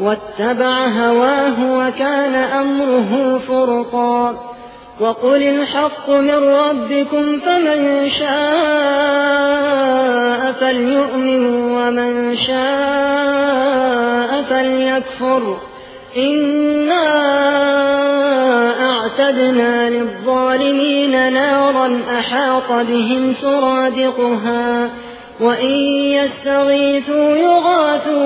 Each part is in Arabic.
واتبع هواه وكان أمره فرطا. وقل الحق من ربكم فمن شاء فليؤمن ومن شاء فليكفر. إنا أعتدنا للظالمين نارا أحاط بهم سرادقها. وإن يستغيثوا يغاثوا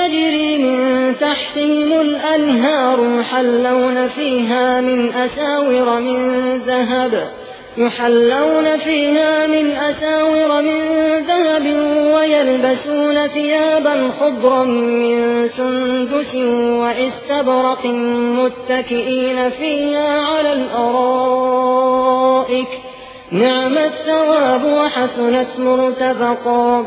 تجري من تحتهم الأنهار يحلون فيها من أساور من ذهب يحلون فيها من أساور من ذهب ويلبسون ثيابا خضرا من سندس وإستبرق متكئين فيها على الأرائك. نعم الثواب وحسنت مرتفقا.